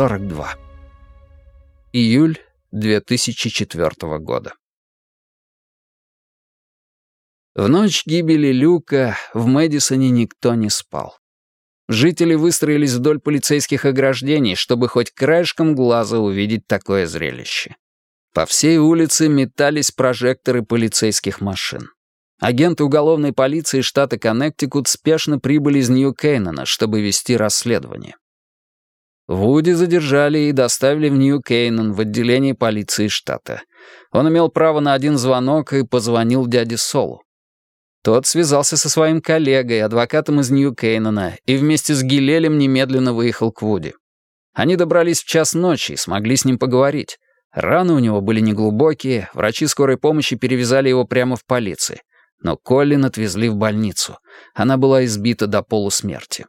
42. Июль 2004 года. В ночь гибели Люка в Мэдисоне никто не спал. Жители выстроились вдоль полицейских ограждений, чтобы хоть краешком глаза увидеть такое зрелище. По всей улице метались прожекторы полицейских машин. Агенты уголовной полиции штата Коннектикут спешно прибыли из Нью-Кейнона, чтобы вести расследование. Вуди задержали и доставили в Нью-Кейнон в отделение полиции штата. Он имел право на один звонок и позвонил дяде Солу. Тот связался со своим коллегой, адвокатом из Нью-Кейнона, и вместе с Гилелем немедленно выехал к Вуди. Они добрались в час ночи и смогли с ним поговорить. Раны у него были неглубокие, врачи скорой помощи перевязали его прямо в полиции. Но Коллин отвезли в больницу. Она была избита до полусмерти.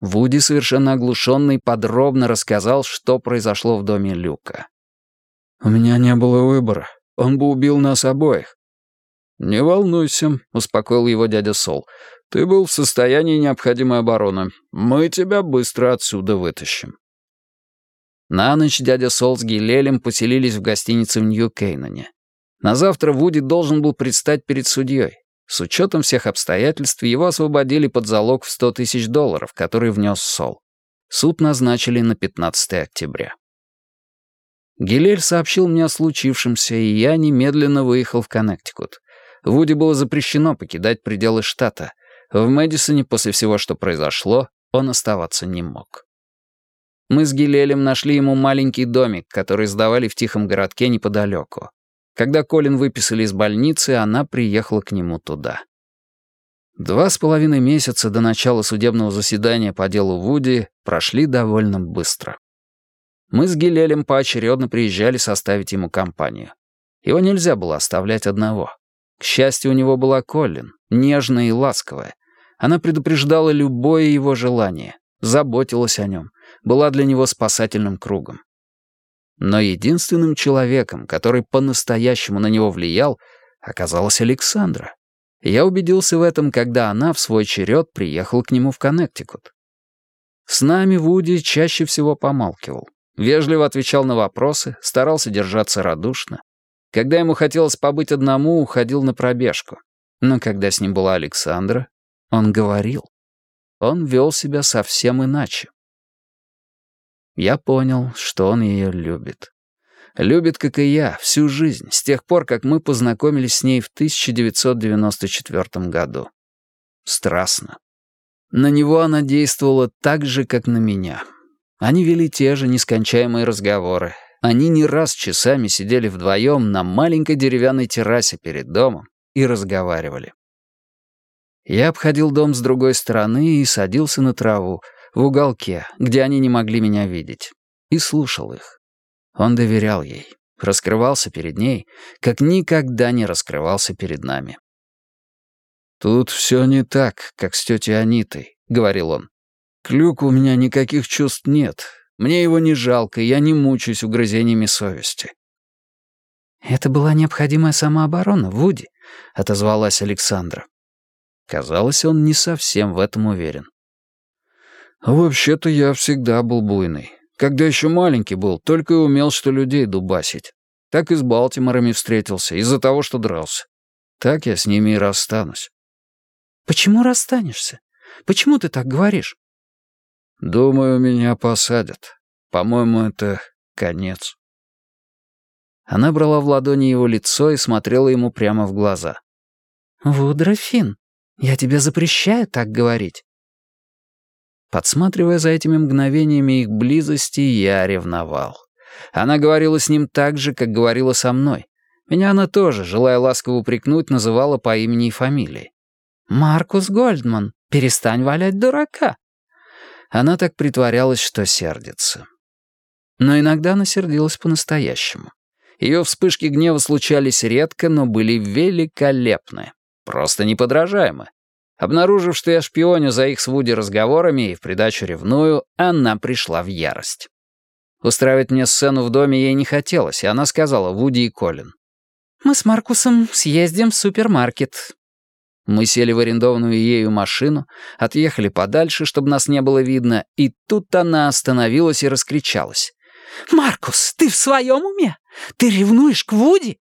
Вуди, совершенно оглушенный, подробно рассказал, что произошло в доме Люка. «У меня не было выбора. Он бы убил нас обоих». «Не волнуйся», — успокоил его дядя Сол. «Ты был в состоянии необходимой обороны. Мы тебя быстро отсюда вытащим». На ночь дядя Сол с Гилелем поселились в гостинице в Нью-Кейноне. На завтра Вуди должен был предстать перед судьей. С учетом всех обстоятельств его освободили под залог в 100 тысяч долларов, который внес Сол. Суд назначили на 15 октября. Гилель сообщил мне о случившемся, и я немедленно выехал в Коннектикут. Вуди было запрещено покидать пределы штата. В Мэдисоне после всего, что произошло, он оставаться не мог. Мы с Гилелем нашли ему маленький домик, который сдавали в тихом городке неподалеку. Когда Колин выписали из больницы, она приехала к нему туда. Два с половиной месяца до начала судебного заседания по делу Вуди прошли довольно быстро. Мы с Гилелем поочередно приезжали составить ему компанию. Его нельзя было оставлять одного. К счастью, у него была Колин, нежная и ласковая. Она предупреждала любое его желание, заботилась о нем, была для него спасательным кругом. Но единственным человеком, который по-настоящему на него влиял, оказалась Александра. Я убедился в этом, когда она в свой черед приехала к нему в Коннектикут. С нами Вуди чаще всего помалкивал. Вежливо отвечал на вопросы, старался держаться радушно. Когда ему хотелось побыть одному, уходил на пробежку. Но когда с ним была Александра, он говорил. Он вел себя совсем иначе. Я понял, что он ее любит. Любит, как и я, всю жизнь, с тех пор, как мы познакомились с ней в 1994 году. Страстно. На него она действовала так же, как на меня. Они вели те же нескончаемые разговоры. Они не раз часами сидели вдвоем на маленькой деревянной террасе перед домом и разговаривали. Я обходил дом с другой стороны и садился на траву, в уголке, где они не могли меня видеть, и слушал их. Он доверял ей, раскрывался перед ней, как никогда не раскрывался перед нами. «Тут все не так, как с тетей Анитой», — говорил он. «К Люку у меня никаких чувств нет. Мне его не жалко, я не мучаюсь угрызениями совести». «Это была необходимая самооборона, Вуди», — отозвалась Александра. Казалось, он не совсем в этом уверен. «Вообще-то я всегда был буйный. Когда еще маленький был, только и умел, что людей дубасить. Так и с Балтиморами встретился, из-за того, что дрался. Так я с ними и расстанусь». «Почему расстанешься? Почему ты так говоришь?» «Думаю, меня посадят. По-моему, это конец». Она брала в ладони его лицо и смотрела ему прямо в глаза. «Вудрофин, я тебе запрещаю так говорить. Подсматривая за этими мгновениями их близости, я ревновал. Она говорила с ним так же, как говорила со мной. Меня она тоже, желая ласково упрекнуть, называла по имени и фамилии. «Маркус Гольдман, перестань валять дурака!» Она так притворялась, что сердится. Но иногда она сердилась по-настоящему. Ее вспышки гнева случались редко, но были великолепны. Просто неподражаемы. Обнаружив, что я шпионю за их с Вуди разговорами и в придачу ревную, она пришла в ярость. Устраивать мне сцену в доме ей не хотелось, и она сказала Вуди и Колин. «Мы с Маркусом съездим в супермаркет. Мы сели в арендованную ею машину, отъехали подальше, чтобы нас не было видно, и тут она остановилась и раскричалась. «Маркус, ты в своем уме? Ты ревнуешь к Вуди?»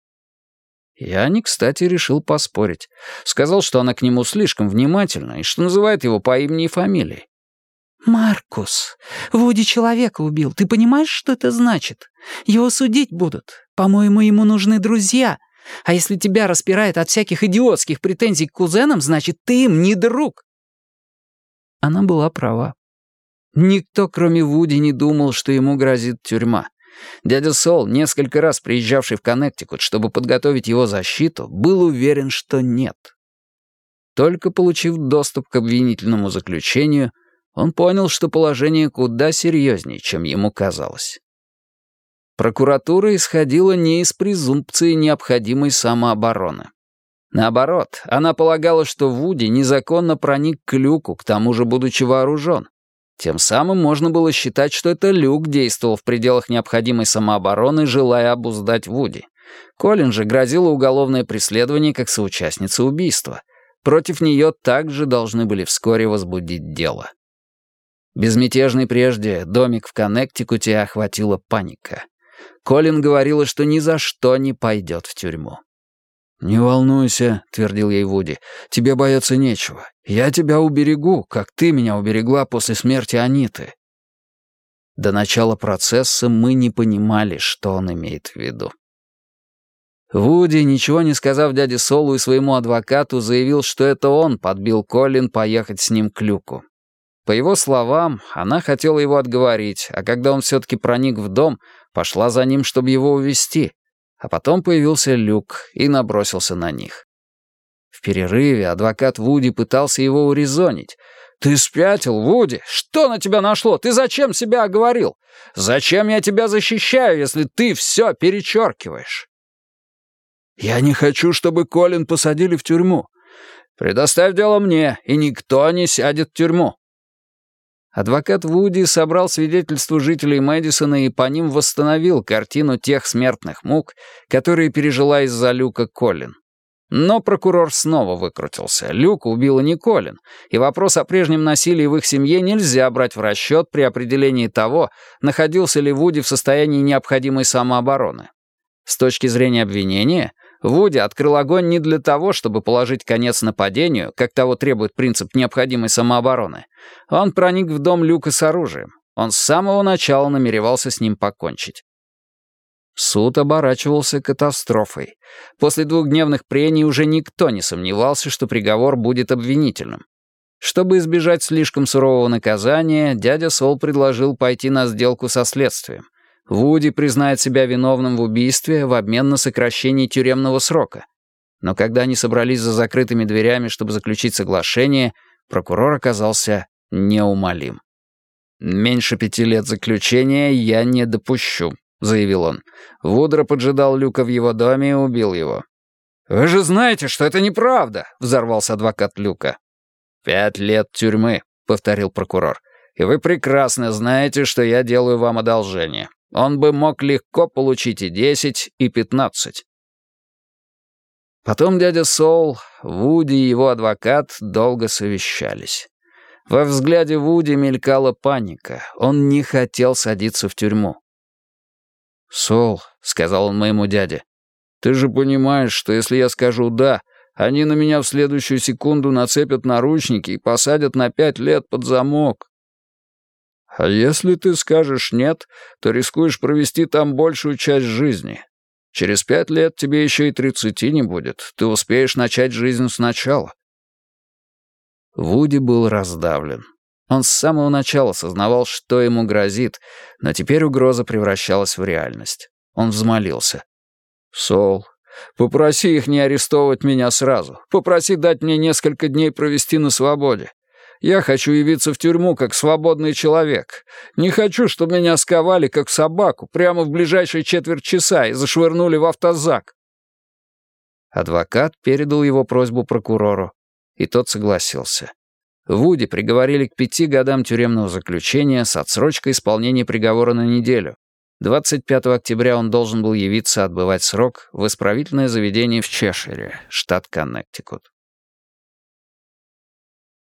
Я не кстати решил поспорить. Сказал, что она к нему слишком внимательна и что называет его по имени и фамилии. «Маркус, Вуди человека убил. Ты понимаешь, что это значит? Его судить будут. По-моему, ему нужны друзья, а если тебя распирает от всяких идиотских претензий к кузенам, значит, ты им не друг». Она была права. Никто, кроме Вуди, не думал, что ему грозит тюрьма. Дядя Сол, несколько раз приезжавший в Коннектикут, чтобы подготовить его защиту, был уверен, что нет. Только получив доступ к обвинительному заключению, он понял, что положение куда серьезнее, чем ему казалось. Прокуратура исходила не из презумпции необходимой самообороны. Наоборот, она полагала, что Вуди незаконно проник к люку, к тому же будучи вооружен. Тем самым можно было считать, что это люк действовал в пределах необходимой самообороны, желая обуздать Вуди. Колин же грозило уголовное преследование как соучастница убийства. Против нее также должны были вскоре возбудить дело. Безмятежный прежде домик в Коннектикуте охватила паника. Колин говорила, что ни за что не пойдет в тюрьму. «Не волнуйся», — твердил ей Вуди, — «тебе бояться нечего. Я тебя уберегу, как ты меня уберегла после смерти Аниты». До начала процесса мы не понимали, что он имеет в виду. Вуди, ничего не сказав дяде Солу и своему адвокату, заявил, что это он подбил Колин поехать с ним к Люку. По его словам, она хотела его отговорить, а когда он все-таки проник в дом, пошла за ним, чтобы его увести. А потом появился Люк и набросился на них. В перерыве адвокат Вуди пытался его урезонить. «Ты спятил, Вуди? Что на тебя нашло? Ты зачем себя оговорил? Зачем я тебя защищаю, если ты все перечеркиваешь?» «Я не хочу, чтобы Колин посадили в тюрьму. Предоставь дело мне, и никто не сядет в тюрьму. Адвокат Вуди собрал свидетельства жителей Мэдисона и по ним восстановил картину тех смертных мук, которые пережила из-за Люка Колин. Но прокурор снова выкрутился. Люка убила не Колин, и вопрос о прежнем насилии в их семье нельзя брать в расчет при определении того, находился ли Вуди в состоянии необходимой самообороны. С точки зрения обвинения, Вуди открыл огонь не для того, чтобы положить конец нападению, как того требует принцип необходимой самообороны. Он проник в дом Люка с оружием. Он с самого начала намеревался с ним покончить. Суд оборачивался катастрофой. После двухдневных прений уже никто не сомневался, что приговор будет обвинительным. Чтобы избежать слишком сурового наказания, дядя Сол предложил пойти на сделку со следствием — Вуди признает себя виновным в убийстве в обмен на сокращение тюремного срока. Но когда они собрались за закрытыми дверями, чтобы заключить соглашение, прокурор оказался неумолим. «Меньше пяти лет заключения я не допущу», — заявил он. Вудро поджидал Люка в его доме и убил его. «Вы же знаете, что это неправда!» — взорвался адвокат Люка. «Пять лет тюрьмы», — повторил прокурор. «И вы прекрасно знаете, что я делаю вам одолжение. Он бы мог легко получить и десять, и пятнадцать. Потом дядя Сол, Вуди и его адвокат долго совещались. Во взгляде Вуди мелькала паника. Он не хотел садиться в тюрьму. «Сол», — сказал он моему дяде, — «ты же понимаешь, что если я скажу «да», они на меня в следующую секунду нацепят наручники и посадят на пять лет под замок. А если ты скажешь «нет», то рискуешь провести там большую часть жизни. Через пять лет тебе еще и тридцати не будет. Ты успеешь начать жизнь сначала». Вуди был раздавлен. Он с самого начала сознавал, что ему грозит, но теперь угроза превращалась в реальность. Он взмолился. «Сол, попроси их не арестовывать меня сразу. Попроси дать мне несколько дней провести на свободе. Я хочу явиться в тюрьму как свободный человек. Не хочу, чтобы меня сковали как собаку прямо в ближайшие четверть часа и зашвырнули в автозак». Адвокат передал его просьбу прокурору, и тот согласился. Вуди приговорили к пяти годам тюремного заключения с отсрочкой исполнения приговора на неделю. 25 октября он должен был явиться отбывать срок в исправительное заведение в Чешире, штат Коннектикут.